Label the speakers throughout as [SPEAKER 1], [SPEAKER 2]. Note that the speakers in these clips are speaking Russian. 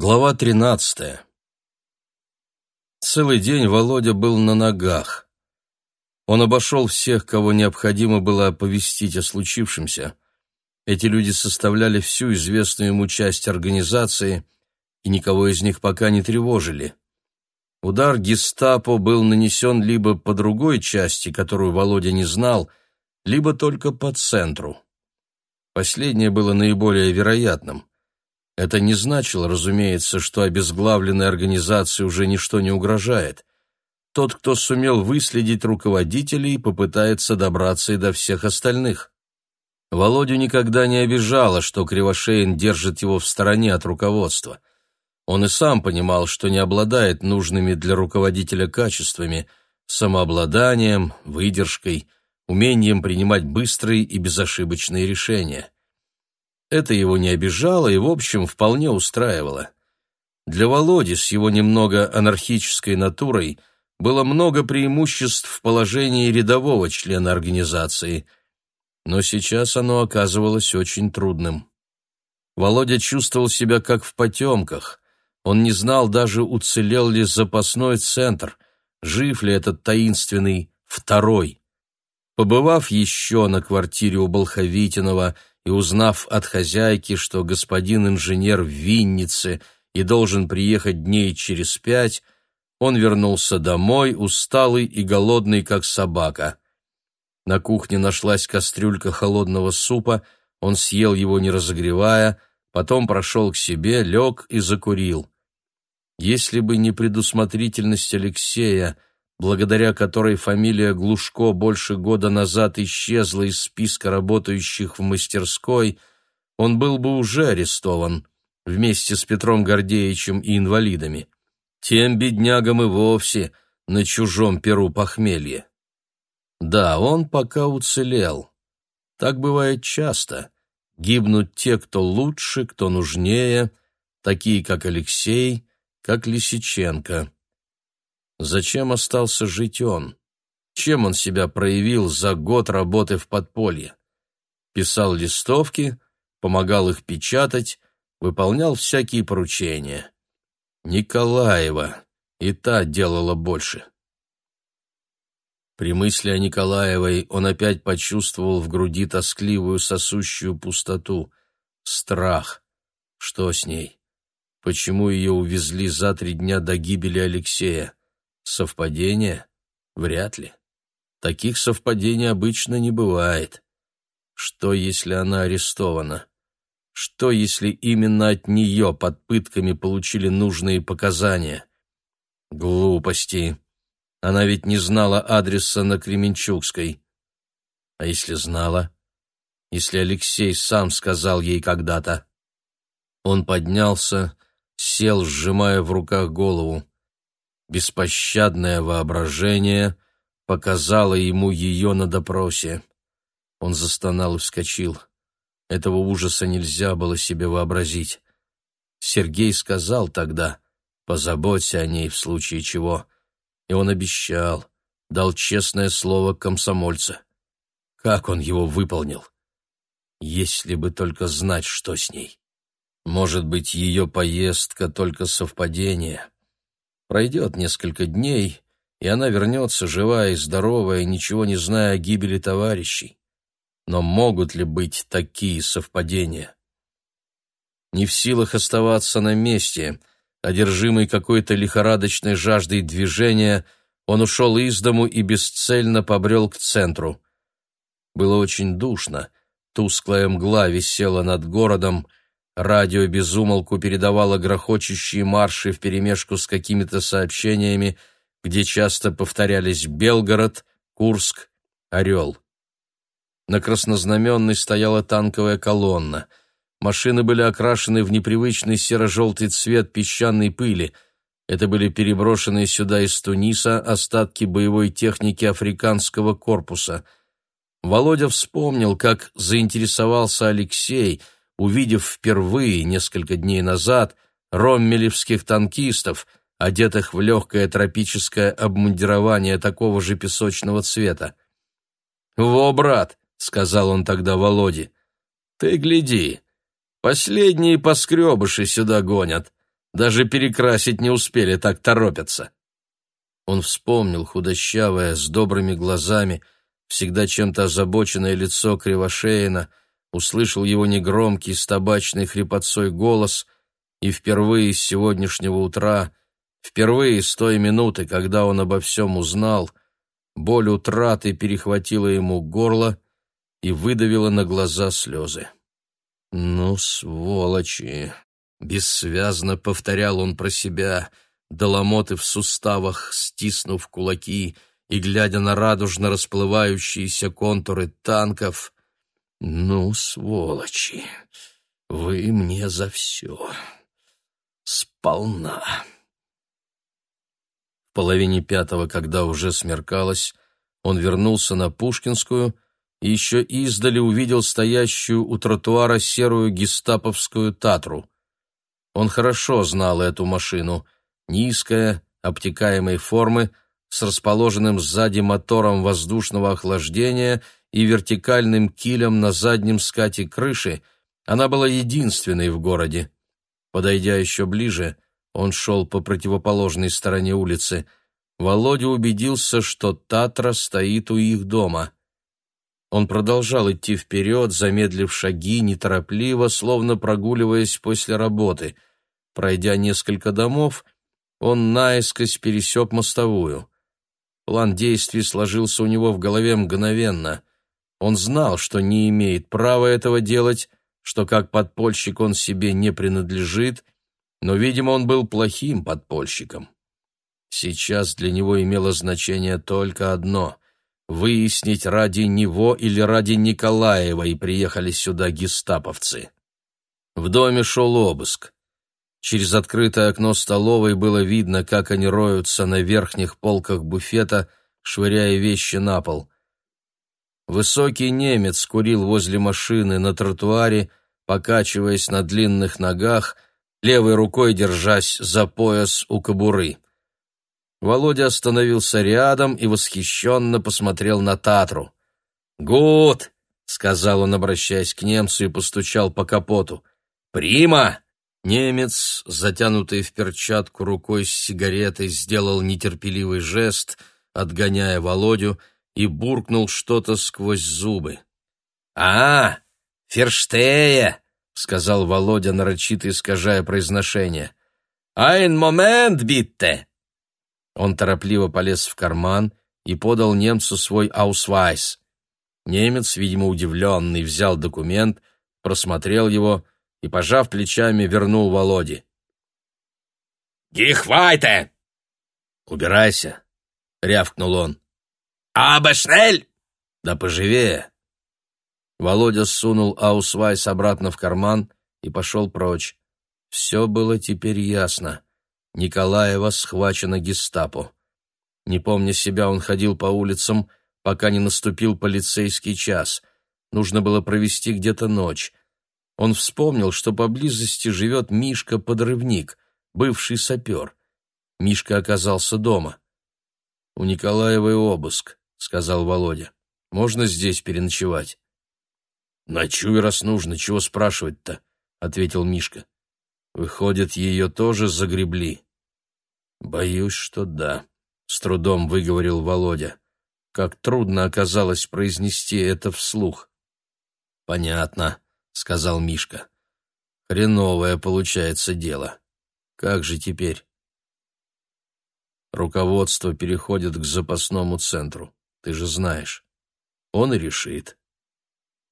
[SPEAKER 1] Глава тринадцатая. Целый день Володя был на ногах. Он обошел всех, кого необходимо было оповестить о случившемся. Эти люди составляли всю известную ему часть организации, и никого из них пока не тревожили. Удар гестапо был нанесен либо по другой части, которую Володя не знал, либо только по центру. Последнее было наиболее вероятным. Это не значило, разумеется, что обезглавленной организации уже ничто не угрожает. Тот, кто сумел выследить руководителей, попытается добраться и до всех остальных. Володю никогда не обижало, что Кривошеин держит его в стороне от руководства. Он и сам понимал, что не обладает нужными для руководителя качествами – самообладанием, выдержкой, умением принимать быстрые и безошибочные решения – это его не обижало и, в общем, вполне устраивало. Для Володи с его немного анархической натурой было много преимуществ в положении рядового члена организации, но сейчас оно оказывалось очень трудным. Володя чувствовал себя как в потемках. Он не знал даже, уцелел ли запасной центр, жив ли этот таинственный второй. Побывав еще на квартире у Болховитинова и узнав от хозяйки, что господин инженер в Виннице и должен приехать дней через пять, он вернулся домой, усталый и голодный, как собака. На кухне нашлась кастрюлька холодного супа, он съел его, не разогревая, потом прошел к себе, лег и закурил. Если бы не предусмотрительность Алексея, благодаря которой фамилия Глушко больше года назад исчезла из списка работающих в мастерской, он был бы уже арестован вместе с Петром Гордеевичем и инвалидами. Тем беднягам и вовсе на чужом перу похмелье. Да, он пока уцелел. Так бывает часто. Гибнут те, кто лучше, кто нужнее, такие как Алексей, как Лисиченко. Зачем остался жить он? Чем он себя проявил за год работы в подполье? Писал листовки, помогал их печатать, выполнял всякие поручения. Николаева, и та делала больше. При мысли о Николаевой он опять почувствовал в груди тоскливую сосущую пустоту, страх. Что с ней? Почему ее увезли за три дня до гибели Алексея? Совпадение? Вряд ли. Таких совпадений обычно не бывает. Что, если она арестована? Что, если именно от нее под пытками получили нужные показания? Глупости. Она ведь не знала адреса на Кременчугской. А если знала? Если Алексей сам сказал ей когда-то? Он поднялся, сел, сжимая в руках голову. Беспощадное воображение показало ему ее на допросе. Он застонал и вскочил. Этого ужаса нельзя было себе вообразить. Сергей сказал тогда «позаботься о ней в случае чего», и он обещал, дал честное слово комсомольца. Как он его выполнил? Если бы только знать, что с ней. Может быть, ее поездка — только совпадение. Пройдет несколько дней, и она вернется живая и здоровая, ничего не зная о гибели товарищей. Но могут ли быть такие совпадения? Не в силах оставаться на месте, одержимый какой-то лихорадочной жаждой движения, он ушел из дому и бесцельно побрел к центру. Было очень душно, тусклая мгла висела над городом, Радио безумолку передавало грохочущие марши вперемешку с какими-то сообщениями, где часто повторялись Белгород, Курск, Орел. На краснознаменной стояла танковая колонна. Машины были окрашены в непривычный серо-желтый цвет песчаной пыли. Это были переброшенные сюда из Туниса остатки боевой техники африканского корпуса. Володя вспомнил, как заинтересовался Алексей — увидев впервые несколько дней назад роммелевских танкистов, одетых в легкое тропическое обмундирование такого же песочного цвета. «Во, брат!» — сказал он тогда Володе. «Ты гляди, последние поскребыши сюда гонят, Даже перекрасить не успели, так торопятся. Он вспомнил худощавое, с добрыми глазами, всегда чем-то озабоченное лицо Кривошеина, услышал его негромкий с табачной хрипотцой голос и впервые с сегодняшнего утра, впервые с той минуты, когда он обо всем узнал, боль утраты перехватила ему горло и выдавила на глаза слезы. «Ну, сволочи!» — бессвязно повторял он про себя, доломоты в суставах, стиснув кулаки и глядя на радужно расплывающиеся контуры танков. «Ну, сволочи! Вы мне за все! Сполна!» В половине пятого, когда уже смеркалось, он вернулся на Пушкинскую — и еще издали увидел стоящую у тротуара серую гестаповскую «Татру». Он хорошо знал эту машину, низкая, обтекаемой формы, с расположенным сзади мотором воздушного охлаждения и вертикальным килем на заднем скате крыши, она была единственной в городе. Подойдя еще ближе, он шел по противоположной стороне улицы. Володя убедился, что «Татра» стоит у их дома — он продолжал идти вперед, замедлив шаги, неторопливо, словно прогуливаясь после работы. Пройдя несколько домов, он наискось пересек мостовую. План действий сложился у него в голове мгновенно. Он знал, что не имеет права этого делать, что как подпольщик он себе не принадлежит, но, видимо, он был плохим подпольщиком. Сейчас для него имело значение только одно — выяснить, ради него или ради Николаева и приехали сюда гестаповцы. В доме шел обыск. Через открытое окно столовой было видно, как они роются на верхних полках буфета, швыряя вещи на пол. Высокий немец курил возле машины на тротуаре, покачиваясь на длинных ногах, левой рукой держась за пояс у кобуры. Володя остановился рядом и восхищенно посмотрел на Татру. «Гуд!» — сказал он, обращаясь к немцу, и постучал по капоту. «Прима!» Немец, затянутый в перчатку рукой с сигаретой, сделал нетерпеливый жест, отгоняя Володю, и буркнул что-то сквозь зубы. «А, verstehe!» — сказал Володя, нарочито искажая произношение. «Ein Moment, bitte!» Он торопливо полез в карман и подал немцу свой аусвайс. Немец, видимо, удивленный, взял документ, просмотрел его и, пожав плечами, вернул Володе. «Гихвайте!» «Убирайся!» — рявкнул он. «Aber schnell!» «Да поживее!» Володя сунул аусвайс обратно в карман и пошел прочь. Все было теперь ясно. Николаева схвачена гестапо. Не помня себя, он ходил по улицам, пока не наступил полицейский час. Нужно было провести где-то ночь. Он вспомнил, что поблизости живет Мишка-подрывник, бывший сапер. Мишка оказался дома. «У Николаевой обыск», — сказал Володя. «Можно здесь переночевать?» «Ночуй, раз нужно, чего спрашивать-то?» — ответил Мишка. Выходит, ее тоже загребли? Боюсь, что да, с трудом выговорил Володя. Как трудно оказалось произнести это вслух. Понятно, сказал Мишка. Хреновое получается дело. Как же теперь? Руководство переходит к запасному центру. Ты же знаешь. Он и решит.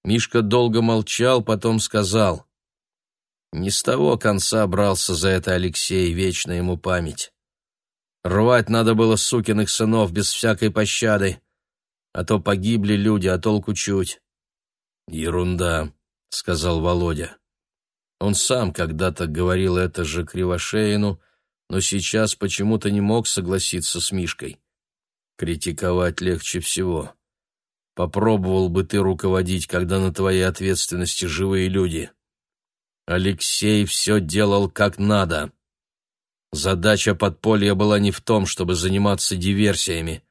[SPEAKER 1] Мишка долго молчал, потом сказал: не с того конца брался за это Алексей, вечно ему память. Рвать надо было сукиных сынов без всякой пощады, а то погибли люди, а толку чуть. «Ерунда», — сказал Володя. Он сам когда-то говорил это же Кривошеину, но сейчас почему-то не мог согласиться с Мишкой. Критиковать легче всего. Попробовал бы ты руководить, когда на твоей ответственности живые люди. Алексей все делал как надо. Задача подполья была не в том, чтобы заниматься диверсиями.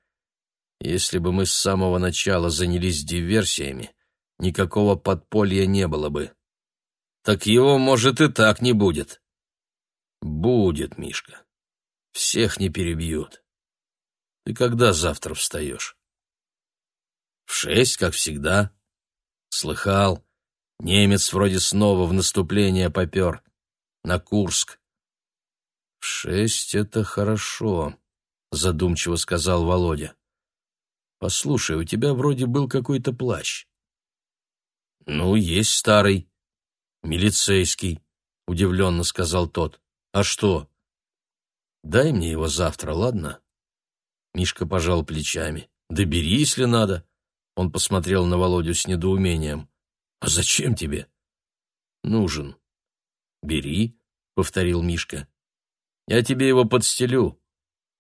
[SPEAKER 1] Если бы мы с самого начала занялись диверсиями, никакого подполья не было бы. Так его, может, и так не будет. Будет, Мишка. Всех не перебьют. Ты когда завтра встаешь? В шесть, как всегда. Слыхал. Немец вроде снова в наступление попер. На Курск. В шесть — это хорошо, задумчиво сказал Володя. Послушай, у тебя вроде был какой-то плащ. Ну, есть старый. Милицейский, удивленно сказал тот. А что? Дай мне его завтра, ладно? Мишка пожал плечами. Да бери, если надо. Он посмотрел на Володю с недоумением. А зачем тебе? Нужен. Бери, повторил Мишка. Я тебе его подстелю.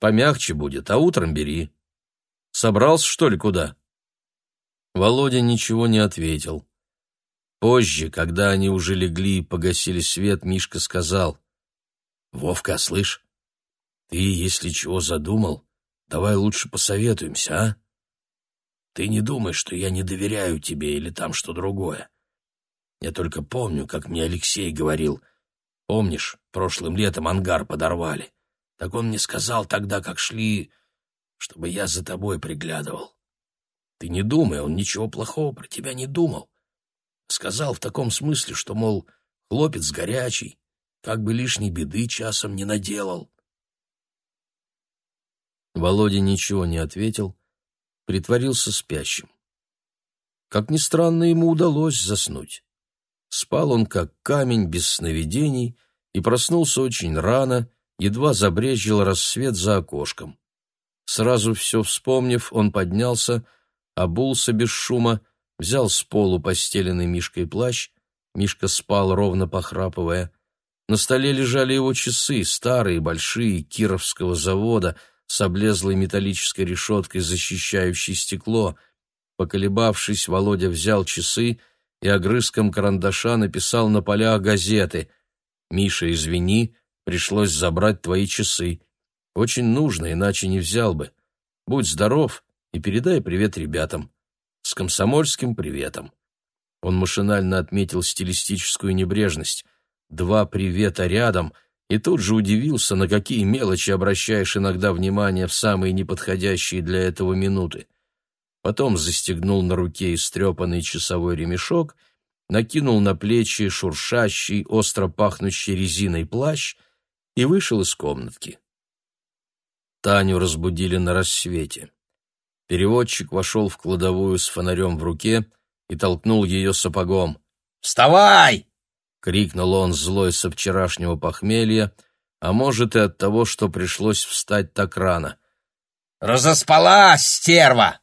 [SPEAKER 1] Помягче будет, а утром бери. Собрался, что ли, куда? Володя ничего не ответил. Позже, когда они уже легли и погасили свет, Мишка сказал. «Вовка, слышь, ты, если чего задумал, давай лучше посоветуемся, а? Ты не думай, что я не доверяю тебе или там что другое. Я только помню, как мне Алексей говорил. Помнишь, прошлым летом ангар подорвали? Так он мне сказал тогда, как шли, чтобы я за тобой приглядывал. Ты не думай, он ничего плохого про тебя не думал. Сказал в таком смысле, что, мол, хлопец горячий, как бы лишней беды часом не наделал. Володя ничего не ответил, притворился спящим. Как ни странно, ему удалось заснуть. Спал он как камень, без сновидений, и проснулся очень рано, едва забрезжил рассвет за окошком. Сразу все вспомнив, он поднялся, обулся без шума, взял с полу постеленный Мишкой плащ, Мишка спал, ровно похрапывая. На столе лежали его часы, старые, большие, Кировского завода, с облезлой металлической решеткой, защищающей стекло. Поколебавшись, Володя взял часы и огрызком карандаша написал на полях газеты «Миша, извини, пришлось забрать твои часы. Очень нужно, иначе не взял бы. Будь здоров и передай привет ребятам. С комсомольским приветом». Он машинально отметил стилистическую небрежность. Два привета рядом — и тут же удивился, на какие мелочи обращаешь иногда внимание в самые неподходящие для этого минуты. Потом застегнул на руке истрепанный часовой ремешок, накинул на плечи шуршащий, остро пахнущий резиной плащ и вышел из комнатки. Таню разбудили на рассвете. Переводчик вошел в кладовую с фонарем в руке и толкнул ее сапогом. «Вставай!» Крикнул он злой со вчерашнего похмелья, а может и от того, что пришлось встать так рано. «Разоспалась, стерва!»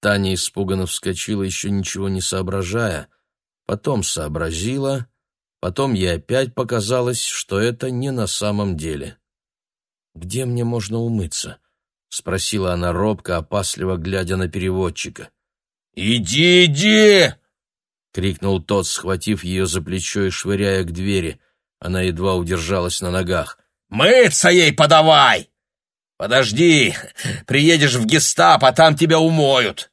[SPEAKER 1] Таня испуганно вскочила, еще ничего не соображая, потом сообразила, потом ей опять показалось, что это не на самом деле. «Где мне можно умыться?» — спросила она робко, опасливо глядя на переводчика. «Иди, иди!» — крикнул тот, схватив ее за плечо и швыряя к двери. Она едва удержалась на ногах. «Мыться ей подавай! Подожди, приедешь в гестапо, там тебя умоют!»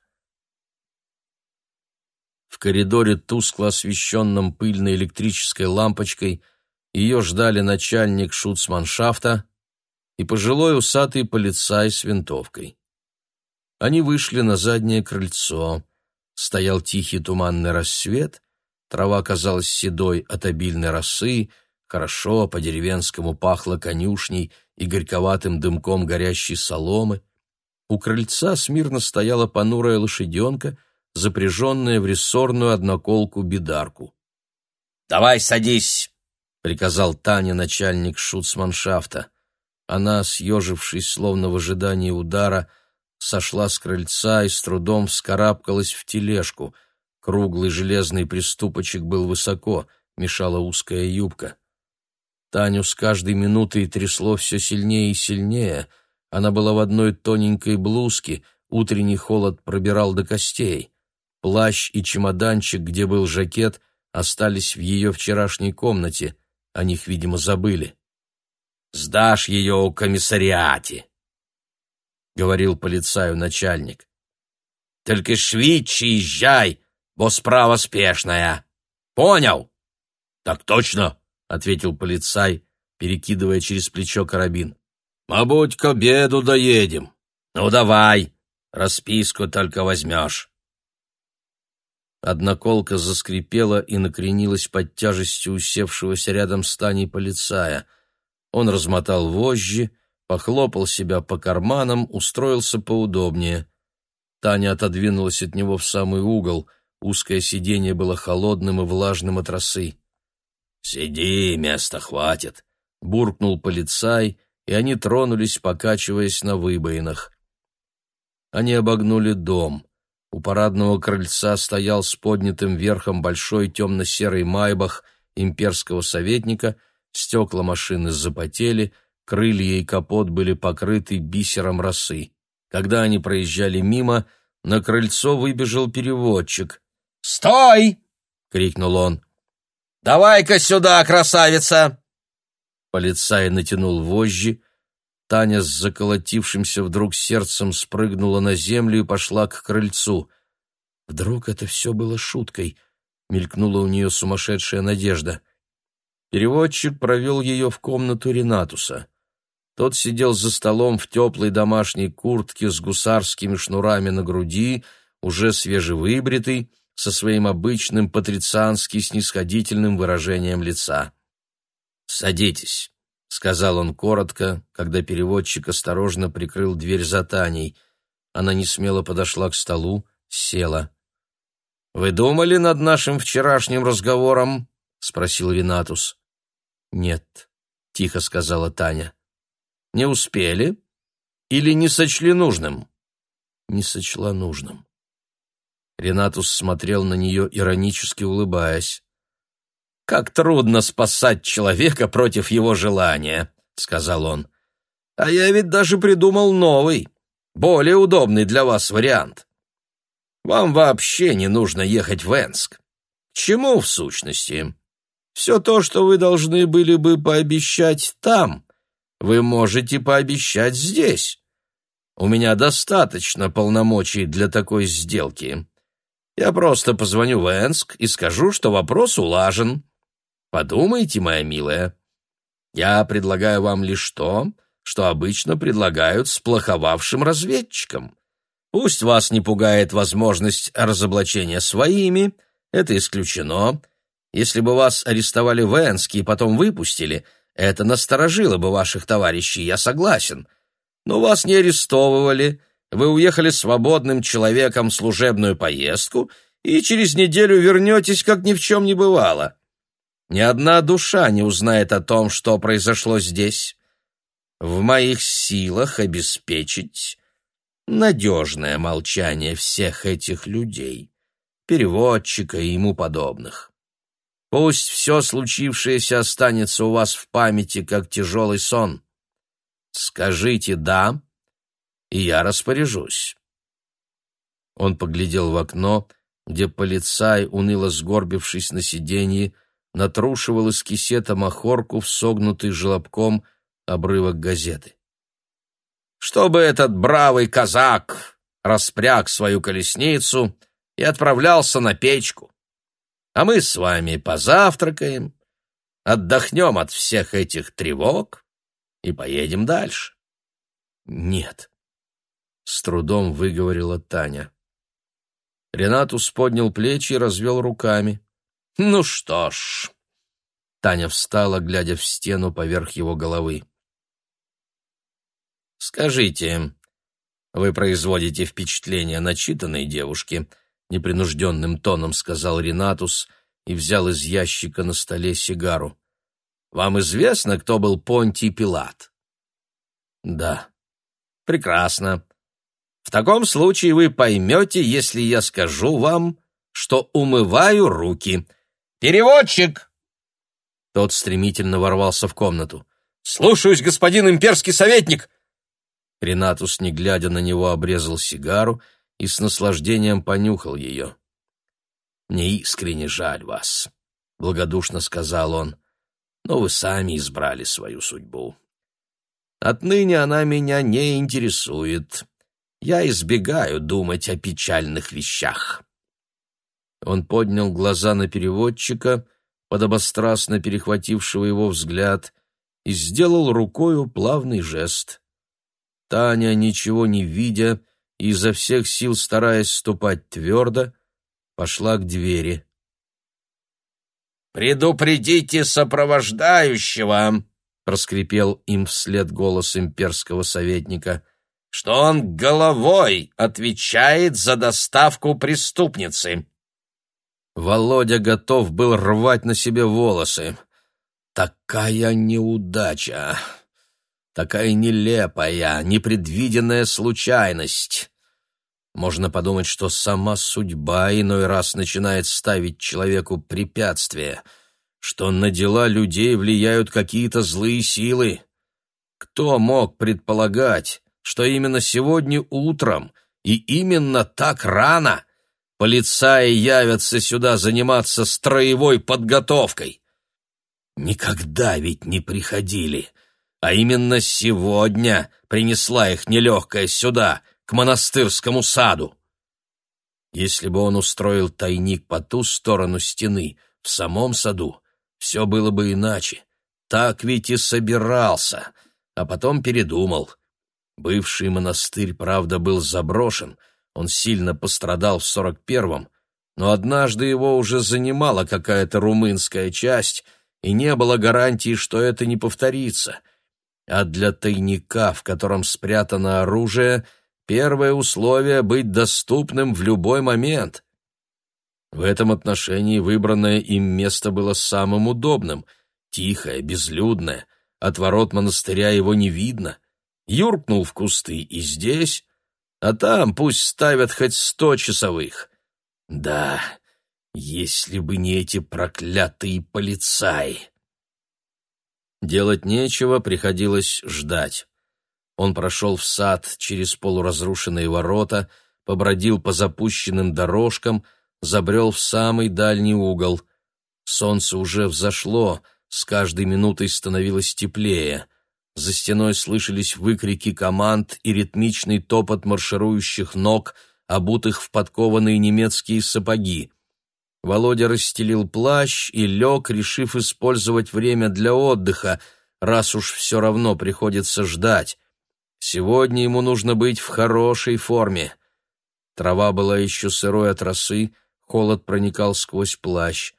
[SPEAKER 1] В коридоре, тускло освещенном пыльной электрической лампочкой, ее ждали начальник шуцманшафта и пожилой усатый полицай с винтовкой. Они вышли на заднее крыльцо. Стоял тихий туманный рассвет, трава казалась седой от обильной росы, хорошо по-деревенскому пахло конюшней и горьковатым дымком горящей соломы. У крыльца смирно стояла понурая лошаденка, запряженная в рессорную одноколку бидарку. «Давай садись!» — приказал Таня, начальник шуцманшафта. Она, съежившись, словно в ожидании удара, — сошла с крыльца и с трудом вскарабкалась в тележку. Круглый железный приступочек был высоко, мешала узкая юбка. Таню с каждой минутой трясло все сильнее и сильнее. Она была в одной тоненькой блузке, утренний холод пробирал до костей. Плащ и чемоданчик, где был жакет, остались в ее вчерашней комнате. О них, видимо, забыли. «Сдашь ее у комиссариате», — говорил полицаю начальник. «Только швидше езжай, бо справа спешная. Понял?» «Так точно», — ответил полицай, перекидывая через плечо карабин. «Мабуть, к обеду доедем. Ну, давай, расписку только возьмешь». Одноколка заскрипела и накренилась под тяжестью усевшегося рядом с Таней полицая. Он размотал вожжи, похлопал себя по карманам, устроился поудобнее. Таня отодвинулась от него в самый угол, узкое сиденье было холодным и влажным от росы. «Сиди, места хватит», — буркнул полицай, и они тронулись, покачиваясь на выбоинах. Они обогнули дом. У парадного крыльца стоял с поднятым верхом большой темно-серый майбах имперского советника, стекла машины запотели, крылья и капот были покрыты бисером росы. Когда они проезжали мимо, на крыльцо выбежал переводчик.
[SPEAKER 2] «Стой!» — крикнул он. «Давай-ка сюда, красавица!»
[SPEAKER 1] Полицай натянул вожжи, Таня с заколотившимся вдруг сердцем спрыгнула на землю и пошла к крыльцу. Вдруг это все было шуткой, мелькнула у нее сумасшедшая надежда. Переводчик провел ее в комнату Ренатуса. Тот сидел за столом в теплой домашней куртке с гусарскими шнурами на груди, уже свежевыбритый, со своим обычным патрициански снисходительным выражением лица. «Садитесь», — сказал он коротко, когда переводчик осторожно прикрыл дверь за Таней. Она не смело подошла к столу, села. «Вы думали над нашим вчерашним разговором?» — спросил Ренатус. «Нет», — тихо сказала Таня. «Не успели? Или не сочли нужным?» «Не сочла нужным». Ренатус смотрел на нее, иронически улыбаясь. «Как трудно спасать человека против его желания», — сказал он. «А я ведь даже придумал новый, более удобный для вас вариант. Вам вообще не нужно ехать в Энск. К чему, в сущности? Все то, что вы должны были бы пообещать там, вы можете пообещать здесь. У меня достаточно полномочий для такой сделки. Я просто позвоню в Энск и скажу, что вопрос улажен». Подумайте, моя милая. Я предлагаю вам лишь то, что обычно предлагают сплоховавшим разведчикам. Пусть вас не пугает возможность разоблачения своими, это исключено. Если бы вас арестовали в Энске и потом выпустили, это насторожило бы ваших товарищей, я согласен. Но вас не арестовывали, вы уехали свободным человеком в служебную поездку и через неделю вернетесь, как ни в чем не бывало. Ни одна душа не узнает о том, что произошло здесь. В моих силах обеспечить надежное молчание всех этих людей, переводчика и ему подобных. Пусть все случившееся останется у вас в памяти, как тяжелый сон. Скажите «да», и я распоряжусь. Он поглядел в окно, где полицай, уныло сгорбившись на сиденье, натрушивал из кисета махорку в согнутый желобком обрывок газеты. «Чтобы этот бравый казак распряг свою колесницу и отправлялся на печку, а мы с вами позавтракаем, отдохнем от всех этих тревог и поедем дальше». «Нет», — с трудом выговорила Таня. Ренатус поднял плечи и развел руками. «Ну что ж...» Таня встала, глядя в стену поверх его головы. «Скажите, вы производите впечатление начитанной девушки?» Непринужденным тоном сказал Ренатус и взял из ящика на столе сигару. «Вам известно, кто был Понтий Пилат?» «Да». «Прекрасно. В таком случае вы поймете, если я скажу вам, что умываю руки». «Переводчик!» Тот стремительно ворвался в комнату. «Слушаюсь, господин имперский советник!» Ренатус, не глядя на него, обрезал сигару и с наслаждением понюхал ее. «Мне искренне жаль вас», — благодушно сказал он, — «но вы сами избрали свою судьбу. Отныне она меня не интересует. Я избегаю думать о печальных вещах». Он поднял глаза на переводчика, подобострастно перехватившего его взгляд, и сделал рукою плавный жест. Таня, ничего не видя и изо всех сил стараясь ступать твердо, пошла к двери.
[SPEAKER 2] «Предупредите сопровождающего!» — проскрипел им вслед голос имперского советника, «что он головой отвечает за доставку преступницы».
[SPEAKER 1] Володя готов был рвать на себе волосы. Такая неудача, такая нелепая, непредвиденная случайность. Можно подумать, что сама судьба иной раз начинает ставить человеку препятствия, что на дела людей влияют какие-то злые силы. Кто мог предполагать, что именно сегодня утром и именно так рано полицаи явятся сюда заниматься строевой подготовкой? Никогда ведь не приходили, а именно сегодня принесла их нелегкая сюда, к монастырскому саду. Если бы он устроил тайник по ту сторону стены, в самом саду, все было бы иначе. Так ведь и собирался, а потом передумал. Бывший монастырь, правда, был заброшен, он сильно пострадал в сорок первом, но однажды его уже занимала какая-то румынская часть — и не было гарантии, что это не повторится. А для тайника, в котором спрятано оружие, первое условие — быть доступным в любой момент. В этом отношении выбранное им место было самым удобным — тихое, безлюдное, от ворот монастыря его не видно. Юркнул в кусты и здесь, а там пусть ставят хоть сто часовых. Да, если бы не эти проклятые полицаи! Делать нечего, приходилось ждать. Он прошел в сад через полуразрушенные ворота, побродил по запущенным дорожкам, забрел в самый дальний угол. Солнце уже взошло, с каждой минутой становилось теплее. За стеной слышались выкрики команд и ритмичный топот марширующих ног, обутых в подкованные немецкие сапоги. Володя расстелил плащ и лег, решив использовать время для отдыха, раз уж все равно приходится ждать. Сегодня ему нужно быть в хорошей форме. Трава была еще сырой от росы, холод проникал сквозь плащ.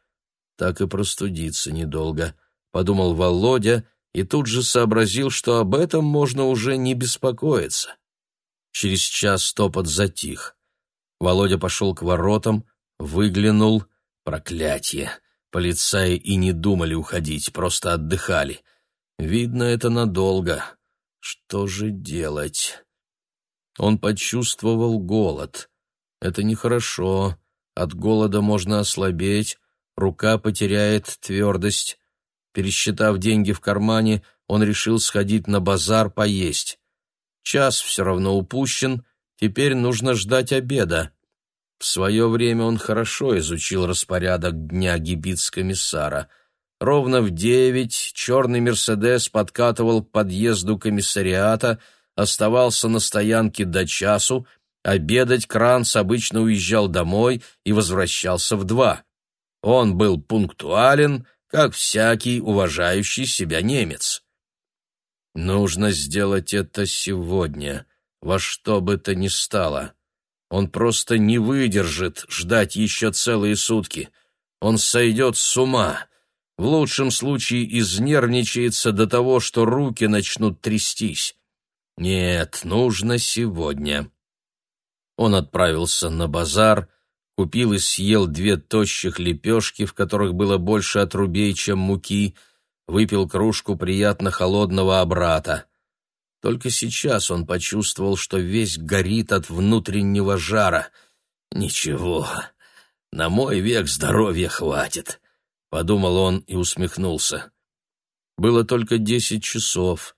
[SPEAKER 1] Так и простудиться недолго, — подумал Володя и тут же сообразил, что об этом можно уже не беспокоиться. Через час топот затих. Володя пошел к воротам, выглянул — Проклятье! Полицаи и не думали уходить, просто отдыхали. Видно, это надолго. Что же делать? Он почувствовал голод. Это нехорошо. От голода можно ослабеть, рука потеряет твердость. Пересчитав деньги в кармане, он решил сходить на базар поесть. Час все равно упущен, теперь нужно ждать обеда. В свое время он хорошо изучил распорядок дня гибиц-комиссара. Ровно в девять черный «Мерседес» подкатывал к подъезду комиссариата, оставался на стоянке до часу, обедать Кранц обычно уезжал домой и возвращался в два. Он был пунктуален, как всякий уважающий себя немец. Нужно сделать это сегодня, во что бы то ни стало. Он просто не выдержит ждать еще целые сутки. Он сойдет с ума. В лучшем случае изнервничается до того, что руки начнут трястись. Нет, нужно сегодня. Он отправился на базар, купил и съел две тощих лепешки, в которых было больше отрубей, чем муки, выпил кружку приятно холодного обрата. Только сейчас он почувствовал, что весь горит от внутреннего жара. «Ничего, на мой век здоровья хватит», — подумал он и усмехнулся. Было только десять часов.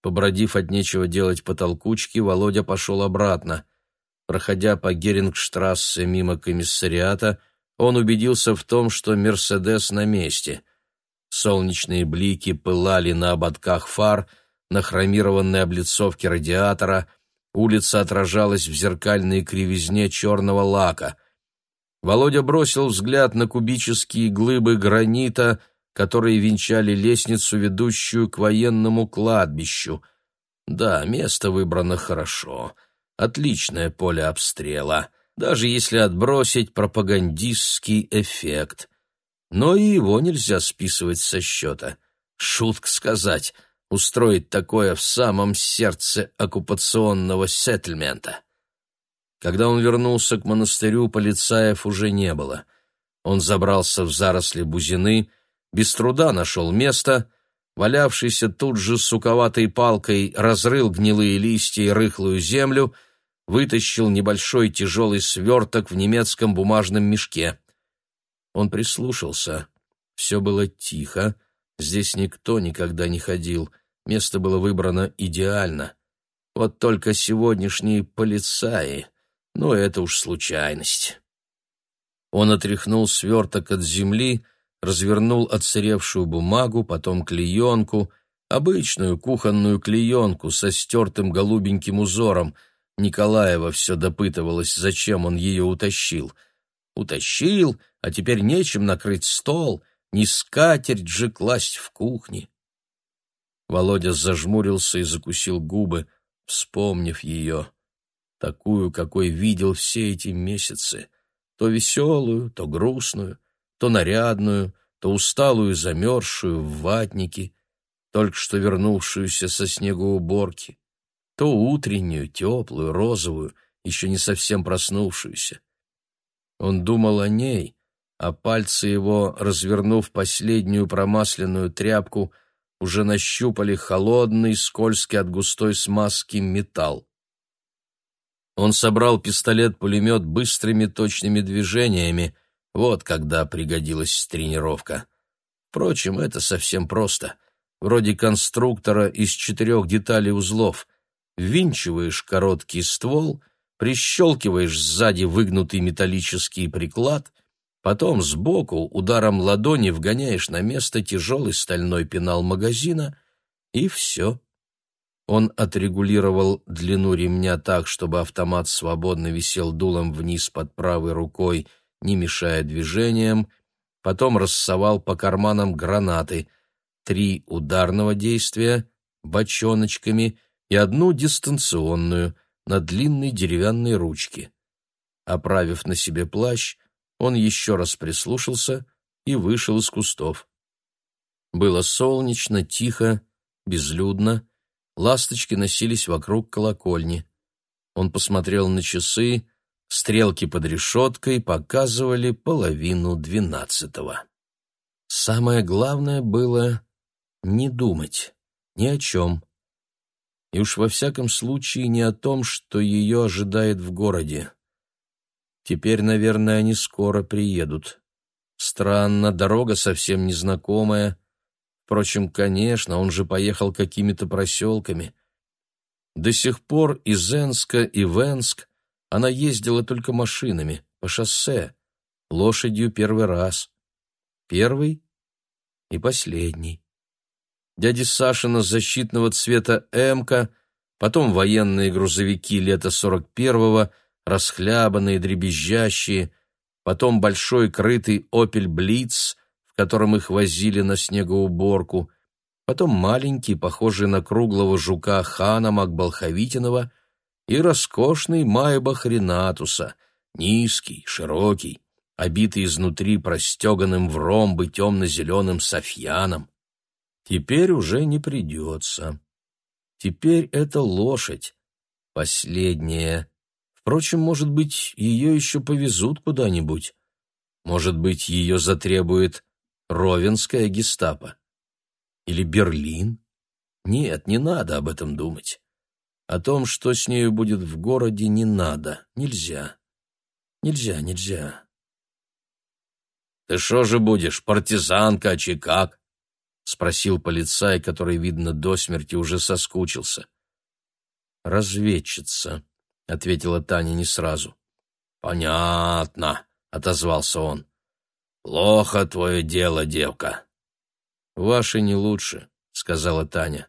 [SPEAKER 1] Побродив от нечего делать по толкучке, Володя пошел обратно. Проходя по Герингштрассе мимо комиссариата, он убедился в том, что «Мерседес» на месте. Солнечные блики пылали на ободках фар — на хромированной облицовке радиатора, улица отражалась в зеркальной кривизне черного лака. Володя бросил взгляд на кубические глыбы гранита, которые венчали лестницу, ведущую к военному кладбищу. Да, место выбрано хорошо. Отличное поле обстрела, даже если отбросить пропагандистский эффект. Но и его нельзя списывать со счета. Шутка сказать, устроить такое в самом сердце оккупационного сеттельмента. Когда он вернулся к монастырю, полицаев уже не было. Он забрался в заросли бузины, без труда нашел место, валявшийся тут же суковатой палкой разрыл гнилые листья и рыхлую землю, вытащил небольшой тяжелый сверток в немецком бумажном мешке. Он прислушался. Все было тихо, здесь никто никогда не ходил, место было выбрано идеально. Вот только сегодняшние полицаи, ну это уж случайность. Он отряхнул сверток от земли, развернул отсыревшую бумагу, потом клеенку, обычную кухонную клеенку со стертым голубеньким узором. Николаева все допытывалась, зачем он ее утащил. Утащил, а теперь нечем накрыть стол, не скатерть же класть в кухне. Володя зажмурился и закусил губы, вспомнив ее, такую, какой видел все эти месяцы, то веселую, то грустную, то нарядную, то усталую замерзшую в ватнике, только что вернувшуюся со снегоуборки, то утреннюю, теплую, розовую, еще не совсем проснувшуюся. Он думал о ней, а пальцы его, развернув последнюю промасленную тряпку, уже нащупали холодный, скользкий от густой смазки металл. Он собрал пистолет-пулемет быстрыми точными движениями, вот когда пригодилась тренировка. Впрочем, это совсем просто. Вроде конструктора из четырех деталей узлов. Ввинчиваешь короткий ствол, прищелкиваешь сзади выгнутый металлический приклад, потом сбоку ударом ладони вгоняешь на место тяжелый стальной пенал магазина, и все. Он отрегулировал длину ремня так, чтобы автомат свободно висел дулом вниз под правой рукой, не мешая движениям, потом рассовал по карманам гранаты, три ударного действия, бочоночками и одну дистанционную на длинной деревянной ручке. Оправив на себе плащ, он еще раз прислушался и вышел из кустов. Было солнечно, тихо, безлюдно, ласточки носились вокруг колокольни. Он посмотрел на часы, Стрелки под решеткой показывали половину двенадцатого. Самое главное было не думать ни о чем. И уж во всяком случае не о том, что ее ожидает в городе. Теперь, наверное, они скоро приедут. Странно, дорога совсем незнакомая. Впрочем, конечно, он же поехал какими-то проселками. До сих пор из Энска и Венск она ездила только машинами, по шоссе, лошадью первый раз. Первый и последний. Дяди Сашина защитного цвета «Эмка», потом военные грузовики лета сорок первого, расхлябанные, дребезжащие, потом большой крытый «Опель Блиц», в котором их возили на снегоуборку, потом маленький, похожий на круглого жука Хана Макбалховитинова — и роскошный майбах Ренатуса, низкий, широкий, обитый изнутри простеганным в ромбы темно-зеленым софьяном. Теперь уже не придется. Теперь это лошадь, последняя. Впрочем, может быть, ее еще повезут куда-нибудь. Может быть, ее затребует Ровенская гестапо. Или Берлин. Нет, не надо об этом думать. О том, что с нею будет в городе, не надо, нельзя. Нельзя, нельзя. «Ты что же будешь, партизанка, чи как?» — спросил полицай, который, видно, до смерти уже соскучился. «Разведчица», — ответила Таня не сразу. «Понятно», — отозвался он. «Плохо твое дело, девка». «Ваше не лучше», — сказала Таня.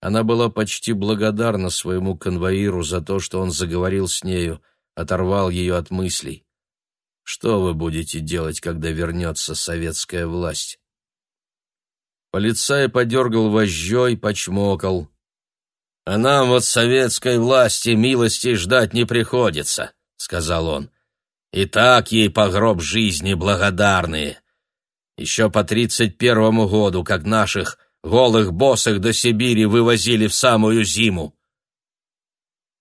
[SPEAKER 1] Она была почти благодарна своему конвоиру за то, что он заговорил с нею, оторвал ее от мыслей. Что вы будете делать, когда вернется советская власть? Полицай подергал вожжой, почмокал. «А нам от советской власти милости ждать не приходится», — сказал он. «И так ей по гроб жизни благодарные. Еще по тридцать первому году, как наших голых боссах до Сибири вывозили в самую зиму».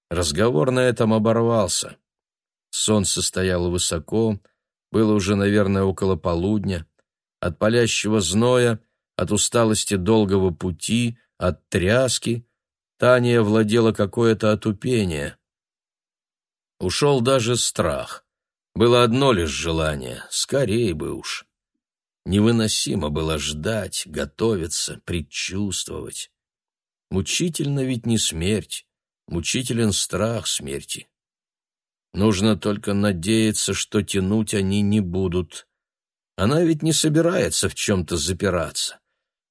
[SPEAKER 1] Разговор на этом оборвался. Солнце стояло высоко, было уже, наверное, около полудня. От палящего зноя, от усталости долгого пути, от тряски Таня владела какое-то отупение. Ушел даже страх. Было одно лишь желание — скорее бы уж. Невыносимо было ждать, готовиться, предчувствовать. Мучительно ведь не смерть, мучителен страх смерти. Нужно только надеяться, что тянуть они не будут. Она ведь не собирается в чем-то запираться.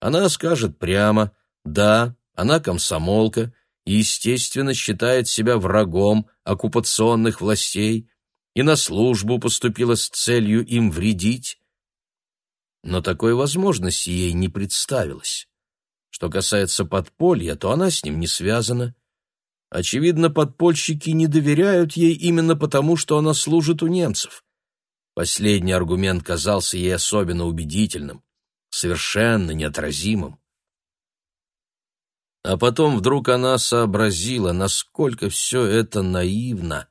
[SPEAKER 1] Она скажет прямо «да», она комсомолка и, естественно, считает себя врагом оккупационных властей и на службу поступила с целью им вредить. Но такой возможности ей не представилось. Что касается подполья, то она с ним не связана. Очевидно, подпольщики не доверяют ей именно потому, что она служит у немцев. Последний аргумент казался ей особенно убедительным, совершенно неотразимым. А потом вдруг она сообразила, насколько все это наивно,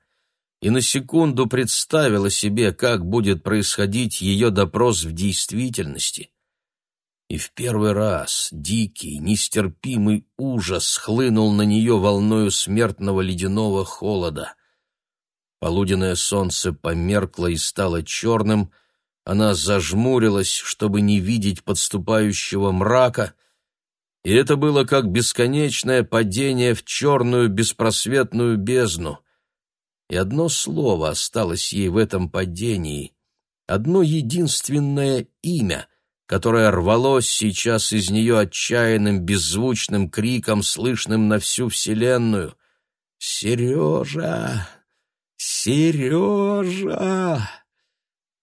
[SPEAKER 1] и на секунду представила себе, как будет происходить ее допрос в действительности. И в первый раз дикий, нестерпимый ужас хлынул на нее волною смертного ледяного холода. Полуденное солнце померкло и стало черным, она зажмурилась, чтобы не видеть подступающего мрака, и это было как бесконечное падение в черную беспросветную бездну. И одно слово осталось ей в этом падении, одно единственное имя — которое рвалось сейчас из нее отчаянным беззвучным криком, слышным на всю вселенную. «Сережа! Сережа!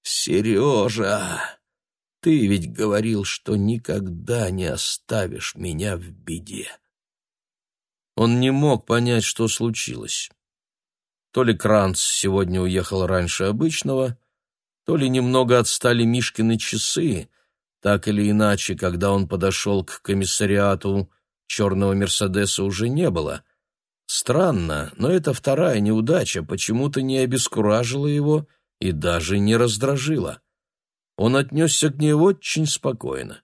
[SPEAKER 1] Сережа! Ты ведь говорил, что никогда не оставишь меня в беде!» Он не мог понять, что случилось. То ли Кранц сегодня уехал раньше обычного, то ли немного отстали Мишкины часы, так или иначе, когда он подошел к комиссариату, черного «Мерседеса» уже не было. Странно, но эта вторая неудача почему-то не обескуражила его и даже не раздражила. Он отнесся к ней очень спокойно.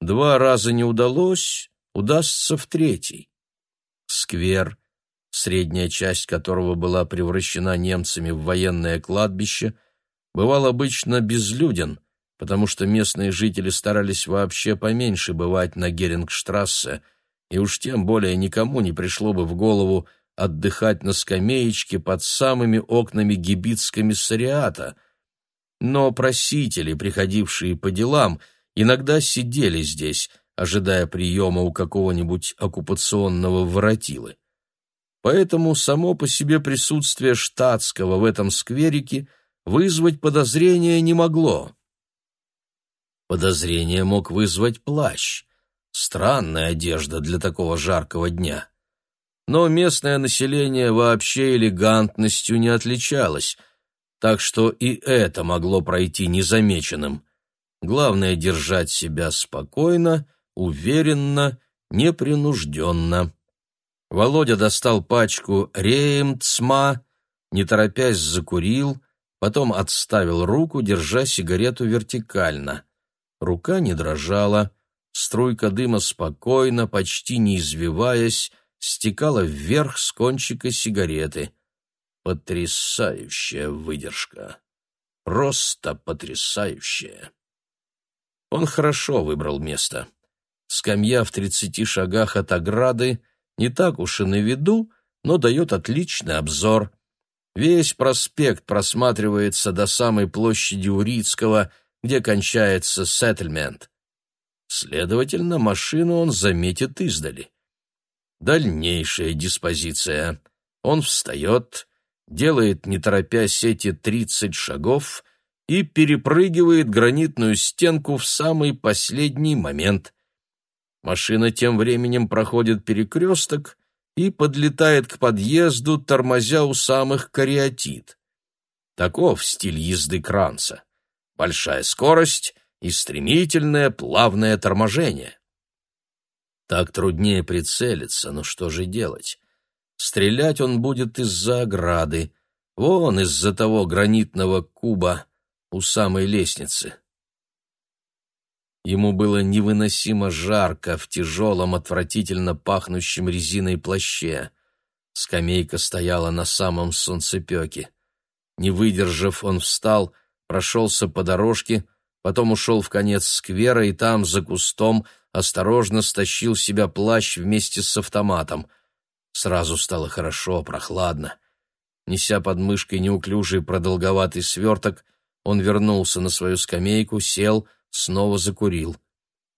[SPEAKER 1] Два раза не удалось, удастся в третий. Сквер, средняя часть которого была превращена немцами в военное кладбище, бывал обычно безлюден — потому что местные жители старались вообще поменьше бывать на Герингштрассе, и уж тем более никому не пришло бы в голову отдыхать на скамеечке под самыми окнами гибицкомиссариата. Но просители, приходившие по делам, иногда сидели здесь, ожидая приема у какого-нибудь оккупационного воротилы. Поэтому само по себе присутствие штатского в этом скверике вызвать подозрения не могло. Подозрение мог вызвать плащ. Странная одежда для такого жаркого дня. Но местное население вообще элегантностью не отличалось, так что и это могло пройти незамеченным. Главное — держать себя спокойно, уверенно, непринужденно. Володя достал пачку «Реемцма», не торопясь закурил, потом отставил руку, держа сигарету вертикально — Рука не дрожала, струйка дыма спокойно, почти не извиваясь, стекала вверх с кончика сигареты. Потрясающая выдержка. Просто потрясающая. Он хорошо выбрал место. Скамья в тридцати шагах от ограды не так уж и на виду, но дает отличный обзор. Весь проспект просматривается до самой площади Урицкого где кончается сеттельмент. Следовательно, машину он заметит издали. Дальнейшая диспозиция. Он встает, делает, не торопясь, эти тридцать шагов и перепрыгивает гранитную стенку в самый последний момент. Машина тем временем проходит перекресток и подлетает к подъезду, тормозя у самых кариатид. Таков стиль езды Кранца. Большая скорость и стремительное плавное торможение. Так труднее прицелиться, но что же делать? Стрелять он будет из-за ограды, вон из-за того гранитного куба у самой лестницы. Ему было невыносимо жарко в тяжелом, отвратительно пахнущем резиной плаще. Скамейка стояла на самом солнцепеке. Не выдержав, он встал, прошелся по дорожке, потом ушел в конец сквера и там, за кустом, осторожно стащил себя плащ вместе с автоматом. Сразу стало хорошо, прохладно. Неся под мышкой неуклюжий продолговатый сверток, он вернулся на свою скамейку, сел — снова закурил.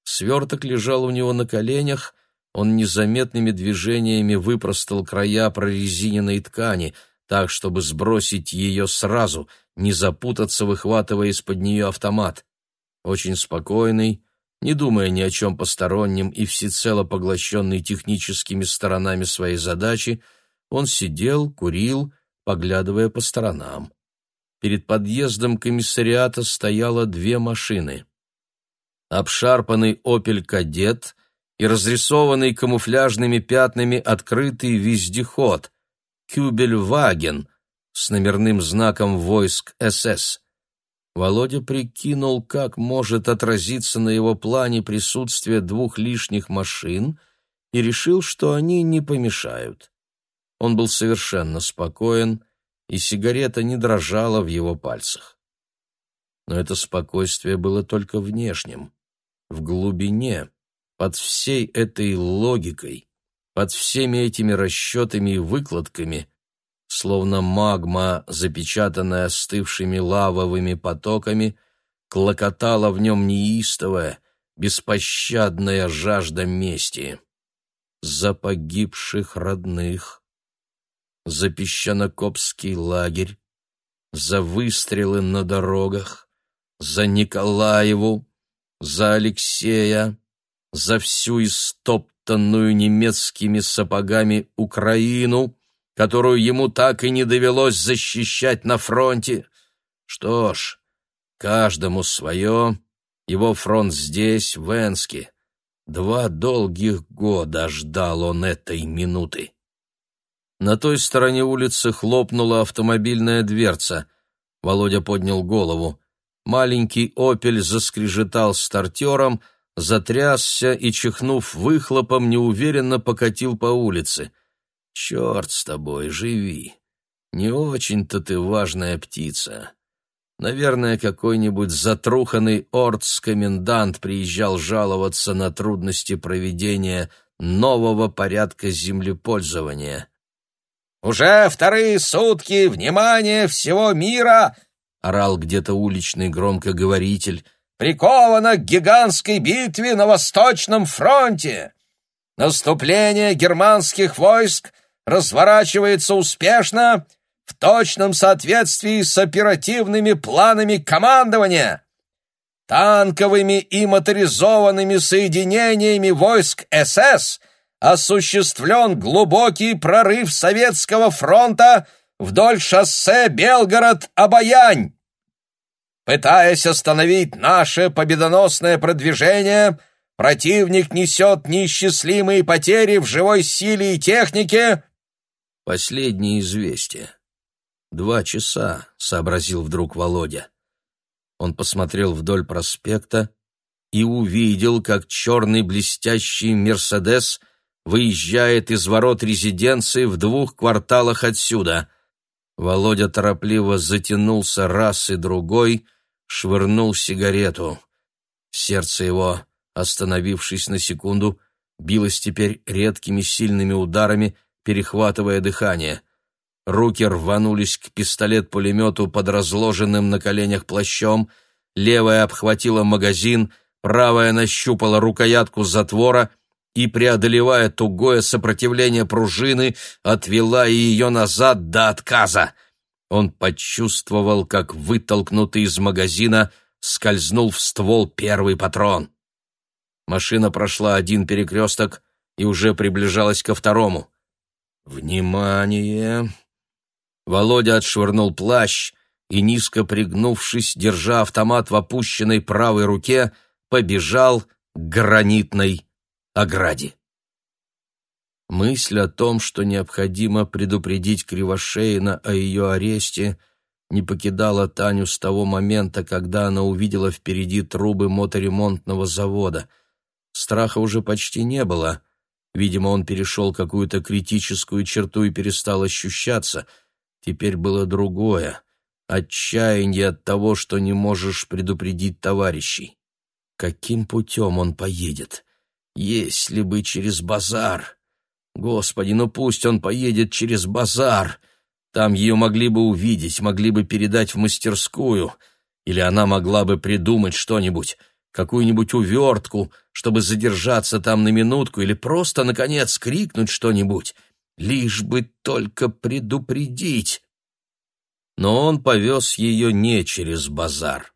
[SPEAKER 1] Сверток лежал у него на коленях, он незаметными движениями выпростал края прорезиненной ткани, так, чтобы сбросить ее сразу, не запутаться, выхватывая из-под нее автомат. Очень спокойный, не думая ни о чем постороннем и всецело поглощенный техническими сторонами своей задачи, он сидел, курил, поглядывая по сторонам. Перед подъездом комиссариата стояло две машины обшарпанный «Опель Кадет» и разрисованный камуфляжными пятнами открытый вездеход «Кюбельваген» с номерным знаком войск СС. Володя прикинул, как может отразиться на его плане присутствие двух лишних машин, и решил, что они не помешают. Он был совершенно спокоен, и сигарета не дрожала в его пальцах. Но это спокойствие было только внешним в глубине, под всей этой логикой, под всеми этими расчетами и выкладками, словно магма, запечатанная остывшими лавовыми потоками, клокотала в нем неистовая, беспощадная жажда мести. За погибших родных, за песчанокопский лагерь, за выстрелы на дорогах, за Николаеву, за Алексея, за всю истоптанную немецкими сапогами Украину, которую ему так и не довелось защищать на фронте. Что ж, каждому свое, его фронт здесь, в Энске. Два долгих года ждал он этой минуты. На той стороне улицы хлопнула автомобильная дверца. Володя поднял голову. Маленький «Опель» заскрежетал стартером, затрясся и, чихнув выхлопом, неуверенно покатил по улице. «Черт с тобой, живи! Не очень-то ты важная птица!» Наверное, какой-нибудь затруханный ордс-комендант приезжал жаловаться на трудности проведения нового порядка землепользования.
[SPEAKER 2] «Уже вторые сутки, внимание всего мира!»
[SPEAKER 1] Орал где-то уличный громкоговоритель.
[SPEAKER 2] «Приковано к гигантской битве на Восточном фронте! Наступление германских войск разворачивается успешно в точном соответствии с оперативными планами командования. Танковыми и моторизованными соединениями войск СС осуществлен глубокий прорыв Советского фронта вдоль шоссе Белгород-Обаянь. Пытаясь остановить наше победоносное продвижение, противник несет неисчислимые потери в живой силе и технике.
[SPEAKER 1] Последнее известие. Два часа, сообразил вдруг Володя. Он посмотрел вдоль проспекта и увидел, как черный блестящий «Мерседес» выезжает из ворот резиденции в двух кварталах отсюда. Володя торопливо затянулся раз и другой, швырнул сигарету. Сердце его, остановившись на секунду, билось теперь редкими сильными ударами, перехватывая дыхание. Руки рванулись к пистолет-пулемету под разложенным на коленях плащом, левая обхватила магазин, правая нащупала рукоятку затвора и, преодолевая тугое сопротивление пружины, отвела ее назад до отказа. Он почувствовал, как вытолкнутый из магазина скользнул в ствол первый патрон. Машина прошла один перекресток и уже приближалась ко второму. «Внимание!» Володя отшвырнул плащ и, низко пригнувшись, держа автомат в опущенной правой руке, побежал к гранитной ограде. Мысль о том, что необходимо предупредить Кривошеина о ее аресте, не покидала Таню с того момента, когда она увидела впереди трубы моторемонтного завода. Страха уже почти не было. Видимо, он перешел какую-то критическую черту и перестал ощущаться. Теперь было другое — отчаяние от того, что не можешь предупредить товарищей. Каким путем он поедет? Если бы через базар... Господи, ну пусть он поедет через базар. Там ее могли бы увидеть, могли бы передать в мастерскую. Или она могла бы придумать что-нибудь, какую-нибудь увертку, чтобы задержаться там на минутку, или просто, наконец, крикнуть что-нибудь. Лишь бы только предупредить. Но он повез ее не через базар.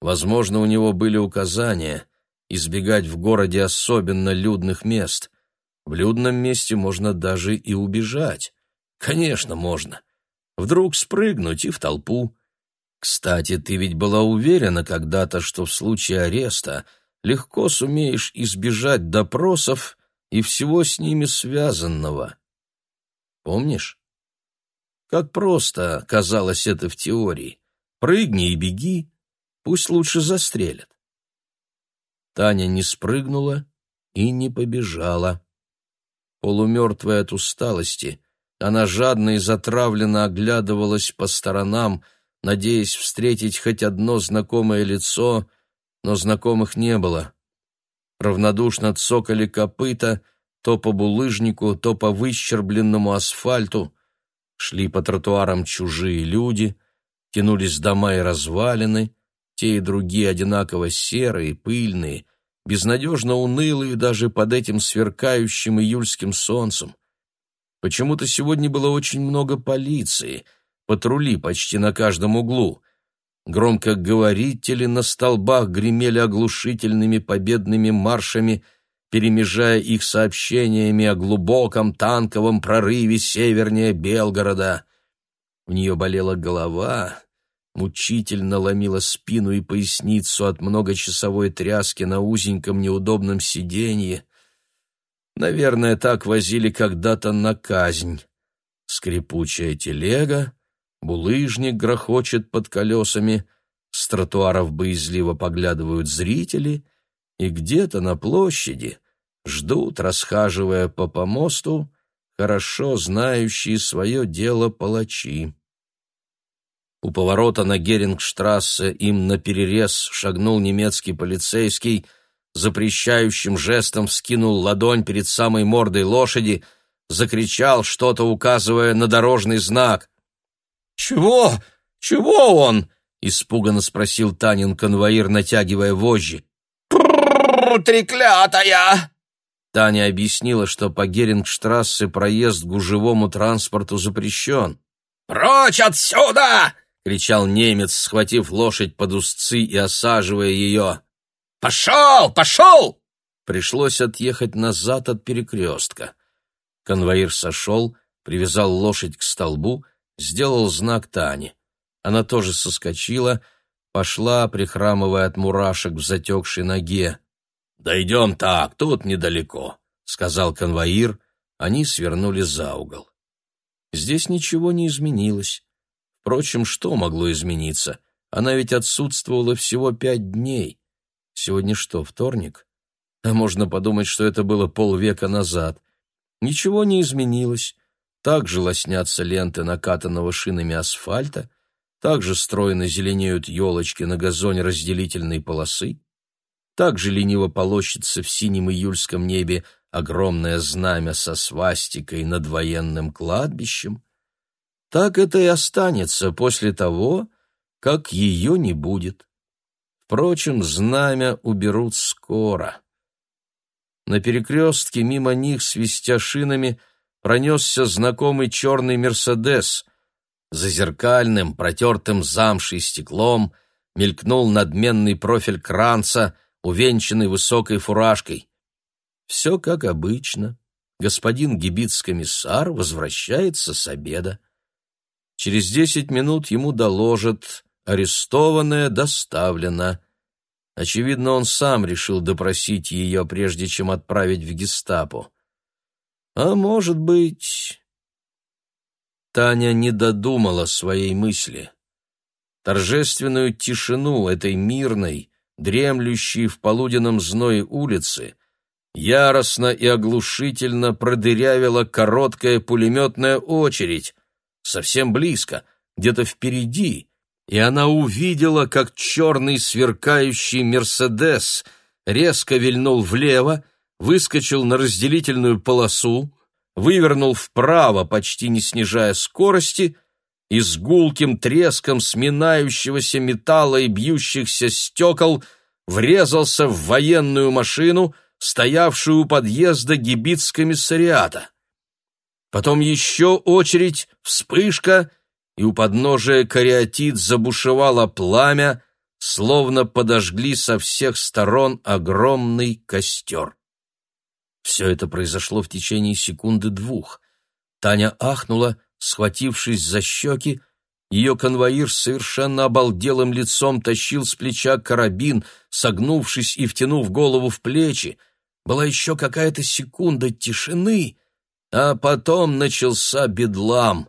[SPEAKER 1] Возможно, у него были указания избегать в городе особенно людных мест — в людном месте можно даже и убежать. Конечно, можно. Вдруг спрыгнуть и в толпу. Кстати, ты ведь была уверена когда-то, что в случае ареста легко сумеешь избежать допросов и всего с ними связанного. Помнишь? Как просто казалось это в теории. Прыгни и беги, пусть лучше застрелят. Таня не спрыгнула и не побежала. Полумертвая от усталости, она жадно и затравленно оглядывалась по сторонам, надеясь встретить хоть одно знакомое лицо, но знакомых не было. Равнодушно цокали копыта то по булыжнику, то по выщербленному асфальту. Шли по тротуарам чужие люди, тянулись дома и развалины, те и другие одинаково серые, пыльные, безнадежно унылые даже под этим сверкающим июльским солнцем. Почему-то сегодня было очень много полиции, патрули почти на каждом углу. Громкоговорители на столбах гремели оглушительными победными маршами, перемежая их сообщениями о глубоком танковом прорыве севернее Белгорода. У нее болела голова, мучительно ломила спину и поясницу от многочасовой тряски на узеньком неудобном сиденье. Наверное, так возили когда-то на казнь. Скрипучая телега, булыжник грохочет под колесами, с тротуаров боязливо поглядывают зрители, и где-то на площади ждут, расхаживая по помосту, хорошо знающие свое дело палачи. У поворота на Герингштрассе им наперерез шагнул немецкий полицейский, запрещающим жестом вскинул ладонь перед самой мордой лошади, закричал, что-то указывая на дорожный знак. «Чего? Чего он?» — испуганно спросил Танин конвоир, натягивая вожжи.
[SPEAKER 2] «Треклятая!»
[SPEAKER 1] Таня объяснила, что по Герингштрассе проезд гужевому транспорту запрещен.
[SPEAKER 2] «Прочь отсюда!»
[SPEAKER 1] Кричал немец, схватив лошадь под узцы и осаживая ее.
[SPEAKER 2] «Пошел! Пошел!»
[SPEAKER 1] Пришлось отъехать назад от перекрестка. Конвоир сошел, привязал лошадь к столбу, сделал знак Тане. Она тоже соскочила, пошла, прихрамывая от мурашек в затекшей ноге. «Дойдем так, тут недалеко», — сказал конвоир. Они свернули за угол. Здесь ничего не изменилось. Впрочем, что могло измениться? Она ведь отсутствовала всего пять дней. Сегодня что, вторник? А можно подумать, что это было полвека назад. Ничего не изменилось. Так же лоснятся ленты накатанного шинами асфальта, так же стройно зеленеют елочки на газоне разделительной полосы, так же лениво полощется в синем июльском небе огромное знамя со свастикой над военным кладбищем так это и останется после того, как ее не будет. Впрочем, знамя уберут скоро. На перекрестке мимо них, свистя шинами, пронесся знакомый черный «Мерседес». За зеркальным, протертым замшей стеклом мелькнул надменный профиль кранца, увенчанный высокой фуражкой. Все как обычно. Господин гибиц-комиссар возвращается с обеда. Через десять минут ему доложат, арестованная доставлена. Очевидно, он сам решил допросить ее, прежде чем отправить в гестапо. А может быть... Таня не додумала своей мысли. Торжественную тишину этой мирной, дремлющей в полуденном зное улицы яростно и оглушительно продырявила короткая пулеметная очередь, совсем близко, где-то впереди, и она увидела, как черный сверкающий «Мерседес» резко вильнул влево, выскочил на разделительную полосу, вывернул вправо, почти не снижая скорости, и с гулким треском сминающегося металла и бьющихся стекол врезался в военную машину, стоявшую у подъезда гибиц-комиссариата. Потом еще очередь, вспышка, и у подножия кариатид забушевало пламя, словно подожгли со всех сторон огромный костер. Все это произошло в течение секунды-двух. Таня ахнула, схватившись за щеки, ее конвоир совершенно обалделым лицом тащил с плеча карабин, согнувшись и втянув голову в плечи. Была еще какая-то секунда тишины, а потом начался бедлам.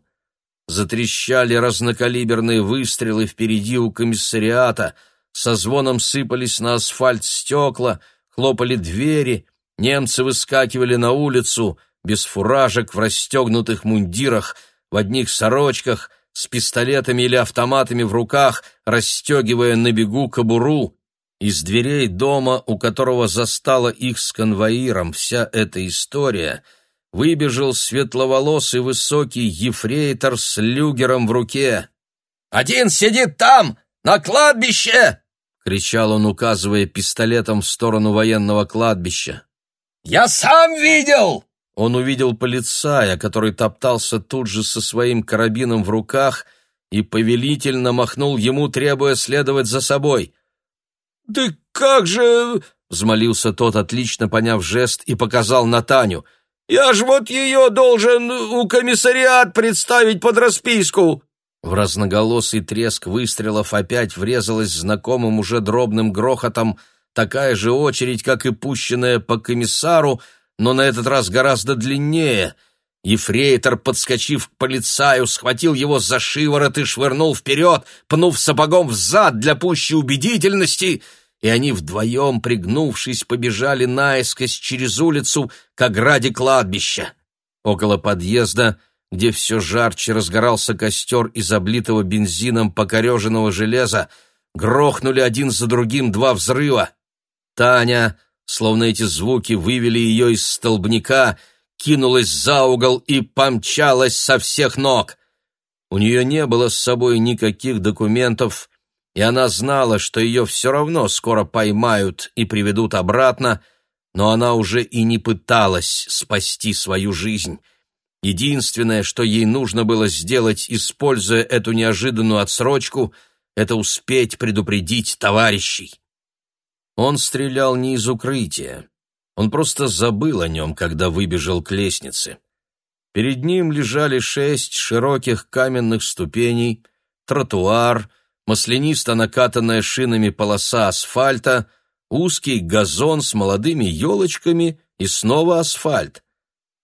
[SPEAKER 1] Затрещали разнокалиберные выстрелы впереди у комиссариата, со звоном сыпались на асфальт стекла, хлопали двери, немцы выскакивали на улицу, без фуражек, в расстегнутых мундирах, в одних сорочках, с пистолетами или автоматами в руках, расстегивая на бегу кобуру. Из дверей дома, у которого застала их с конвоиром вся эта история — выбежал светловолосый высокий ефрейтор с люгером в руке.
[SPEAKER 2] «Один сидит там, на кладбище!» — кричал он, указывая пистолетом в сторону военного кладбища. «Я сам видел!»
[SPEAKER 1] Он увидел полицая, который топтался тут же со своим карабином в руках и повелительно махнул ему, требуя следовать за собой.
[SPEAKER 2] «Да как же...» — взмолился тот, отлично поняв жест, и показал на Таню — я ж вот ее должен у комиссариат представить под расписку!»
[SPEAKER 1] В разноголосый треск выстрелов опять врезалась знакомым уже дробным грохотом такая же очередь, как и пущенная по комиссару, но на этот раз гораздо длиннее. Ефрейтор, подскочив к полицаю, схватил его за шиворот и швырнул вперед, пнув сапогом в зад для пущей убедительности — и они вдвоем, пригнувшись, побежали наискось через улицу к ограде кладбища. Около подъезда, где все жарче разгорался костер из облитого бензином покореженного железа, грохнули один за другим два взрыва. Таня, словно эти звуки вывели ее из столбняка, кинулась за угол и помчалась со всех ног. У нее не было с собой никаких документов, и она знала, что ее все равно скоро поймают и приведут обратно, но она уже и не пыталась спасти свою жизнь. Единственное, что ей нужно было сделать, используя эту неожиданную отсрочку, это успеть предупредить товарищей. Он стрелял не из укрытия. Он просто забыл о нем, когда выбежал к лестнице. Перед ним лежали шесть широких каменных ступеней, тротуар, маслянисто накатанная шинами полоса асфальта, узкий газон с молодыми елочками и снова асфальт.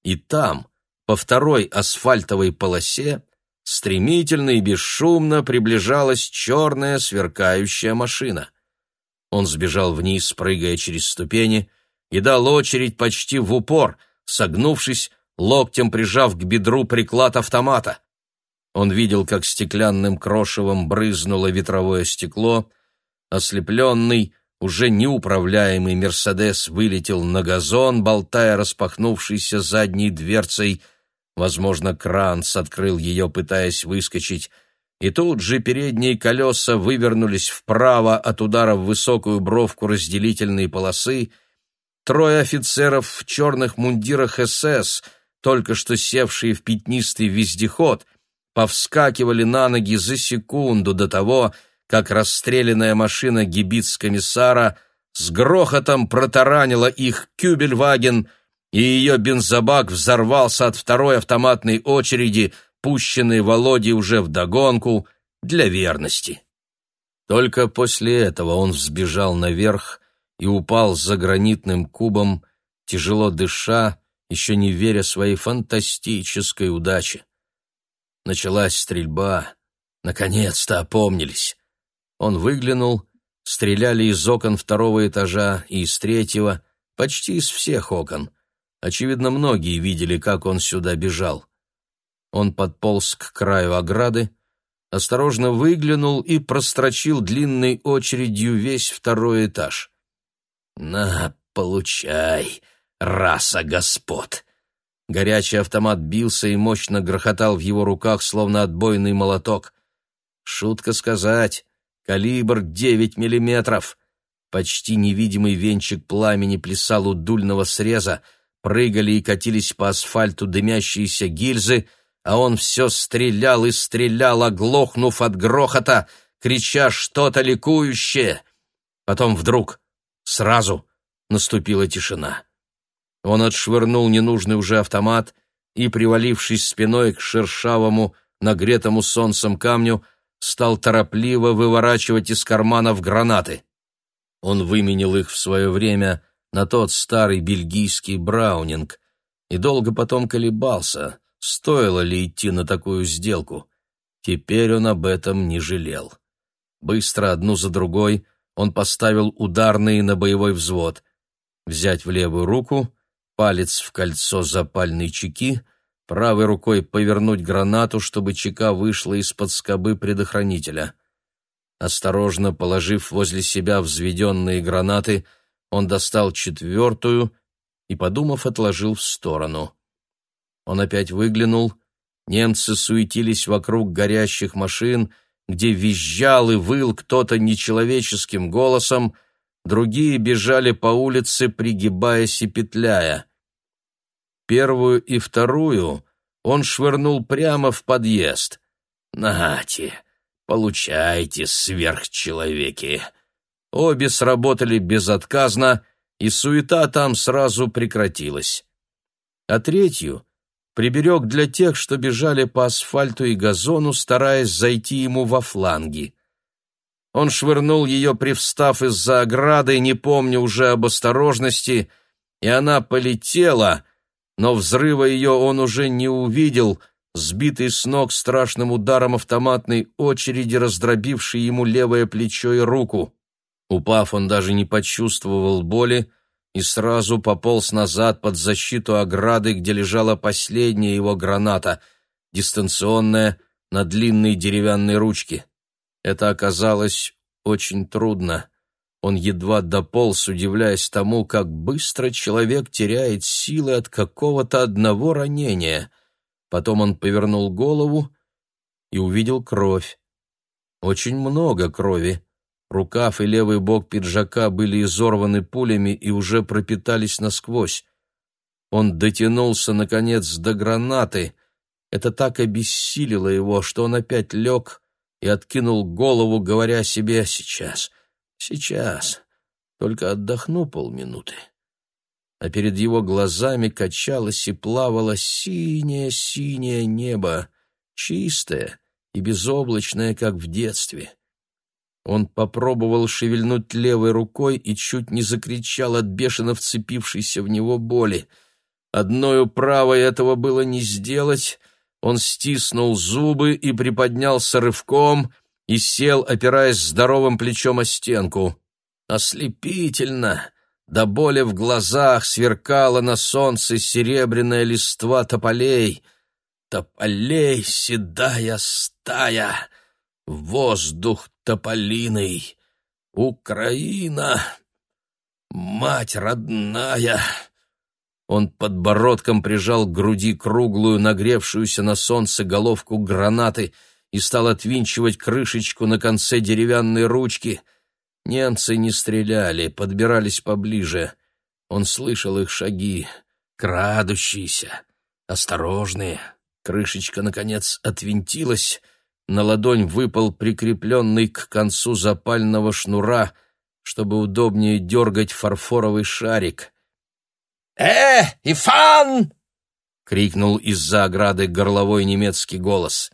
[SPEAKER 1] И там, по второй асфальтовой полосе, стремительно и бесшумно приближалась черная сверкающая машина. Он сбежал вниз, прыгая через ступени, и дал очередь почти в упор, согнувшись, локтем прижав к бедру приклад автомата. Он видел, как стеклянным крошевом брызнуло ветровое стекло. Ослепленный, уже неуправляемый «Мерседес» вылетел на газон, болтая распахнувшейся задней дверцей. Возможно, Кранц открыл ее, пытаясь выскочить. И тут же передние колеса вывернулись вправо от удара в высокую бровку разделительной полосы. Трое офицеров в черных мундирах СС, только что севшие в пятнистый вездеход — повскакивали на ноги за секунду до того, как расстрелянная машина гибиц-комиссара с грохотом протаранила их кюбельваген, и ее бензобак взорвался от второй автоматной очереди, пущенной Володей уже вдогонку, для верности. Только после этого он взбежал наверх и упал за гранитным кубом, тяжело дыша, еще не веря своей фантастической удаче. Началась стрельба. Наконец-то опомнились. Он выглянул, стреляли из окон второго этажа и из третьего, почти из всех окон. Очевидно, многие видели, как он сюда бежал. Он подполз к краю ограды, осторожно выглянул и прострочил длинной очередью весь второй этаж. «На, получай, раса господ!» Горячий автомат бился и мощно грохотал в его руках, словно отбойный молоток. Шутка сказать, калибр девять миллиметров. Почти невидимый венчик пламени плясал у дульного среза, прыгали и катились по асфальту дымящиеся гильзы, а он все стрелял и стрелял, оглохнув от грохота, крича что-то ликующее. Потом вдруг, сразу, наступила тишина. Он отшвырнул ненужный уже автомат и, привалившись спиной к шершавому, нагретому солнцем камню, стал торопливо выворачивать из карманов гранаты. Он выменил их в свое время на тот старый бельгийский браунинг и долго потом колебался, стоило ли идти на такую сделку. Теперь он об этом не жалел. Быстро одну за другой он поставил ударные на боевой взвод. Взять в левую руку палец в кольцо запальной чеки, правой рукой повернуть гранату, чтобы чека вышла из-под скобы предохранителя. Осторожно положив возле себя взведенные гранаты, он достал четвертую и, подумав, отложил в сторону. Он опять выглянул. Немцы суетились вокруг горящих машин, где визжал и выл кто-то нечеловеческим голосом, другие бежали по улице, пригибаясь и петляя. Первую и вторую он швырнул прямо в подъезд. «Нате, получайте, сверхчеловеки!» Обе сработали безотказно, и суета там сразу прекратилась. А третью приберег для тех, что бежали по асфальту и газону, стараясь зайти ему во фланги. Он швырнул ее, привстав из-за ограды, не помня уже об осторожности, и она полетела, но взрыва ее он уже не увидел, сбитый с ног страшным ударом автоматной очереди, раздробившей ему левое плечо и руку. Упав, он даже не почувствовал боли и сразу пополз назад под защиту ограды, где лежала последняя его граната, дистанционная, на длинной деревянной ручке. Это оказалось очень трудно. Он едва дополз, удивляясь тому, как быстро человек теряет силы от какого-то одного ранения. Потом он повернул голову и увидел кровь. Очень много крови. Рукав и левый бок пиджака были изорваны пулями и уже пропитались насквозь. Он дотянулся, наконец, до гранаты. Это так обессилило его, что он опять лег и откинул голову, говоря себе «сейчас, сейчас, только отдохну полминуты». А перед его глазами качалось и плавало синее-синее небо, чистое и безоблачное, как в детстве. Он попробовал шевельнуть левой рукой и чуть не закричал от бешено вцепившейся в него боли. Одною правой этого было не сделать — он стиснул зубы и приподнялся рывком и сел, опираясь здоровым плечом о стенку. Ослепительно, до боли в глазах сверкала на солнце серебряная листва тополей. Тополей седая стая, воздух тополиный, Украина, мать родная. Он подбородком прижал к груди круглую, нагревшуюся на солнце головку гранаты и стал отвинчивать крышечку на конце деревянной ручки. Немцы не стреляли, подбирались поближе. Он слышал их шаги, крадущиеся, осторожные. Крышечка, наконец, отвинтилась, на ладонь выпал прикрепленный к концу запального шнура чтобы удобнее дергать фарфоровый шарик.
[SPEAKER 2] «Э, Ифан!»
[SPEAKER 1] — крикнул из-за ограды горловой немецкий голос.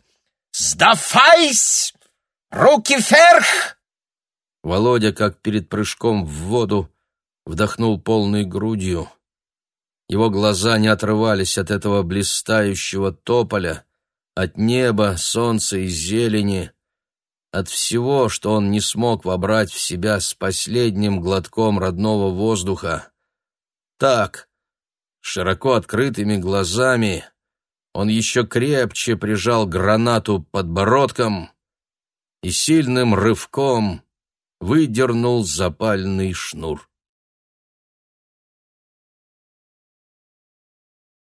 [SPEAKER 2] «Сдафайсь! Руки вверх!»
[SPEAKER 1] Володя, как перед прыжком в воду, вдохнул полной грудью. Его глаза не отрывались от этого блистающего тополя, от неба, солнца и зелени, от всего, что он не смог вобрать в себя с последним глотком родного воздуха. Так, широко открытыми глазами, он еще крепче прижал гранату подбородком и сильным рывком выдернул запальный шнур.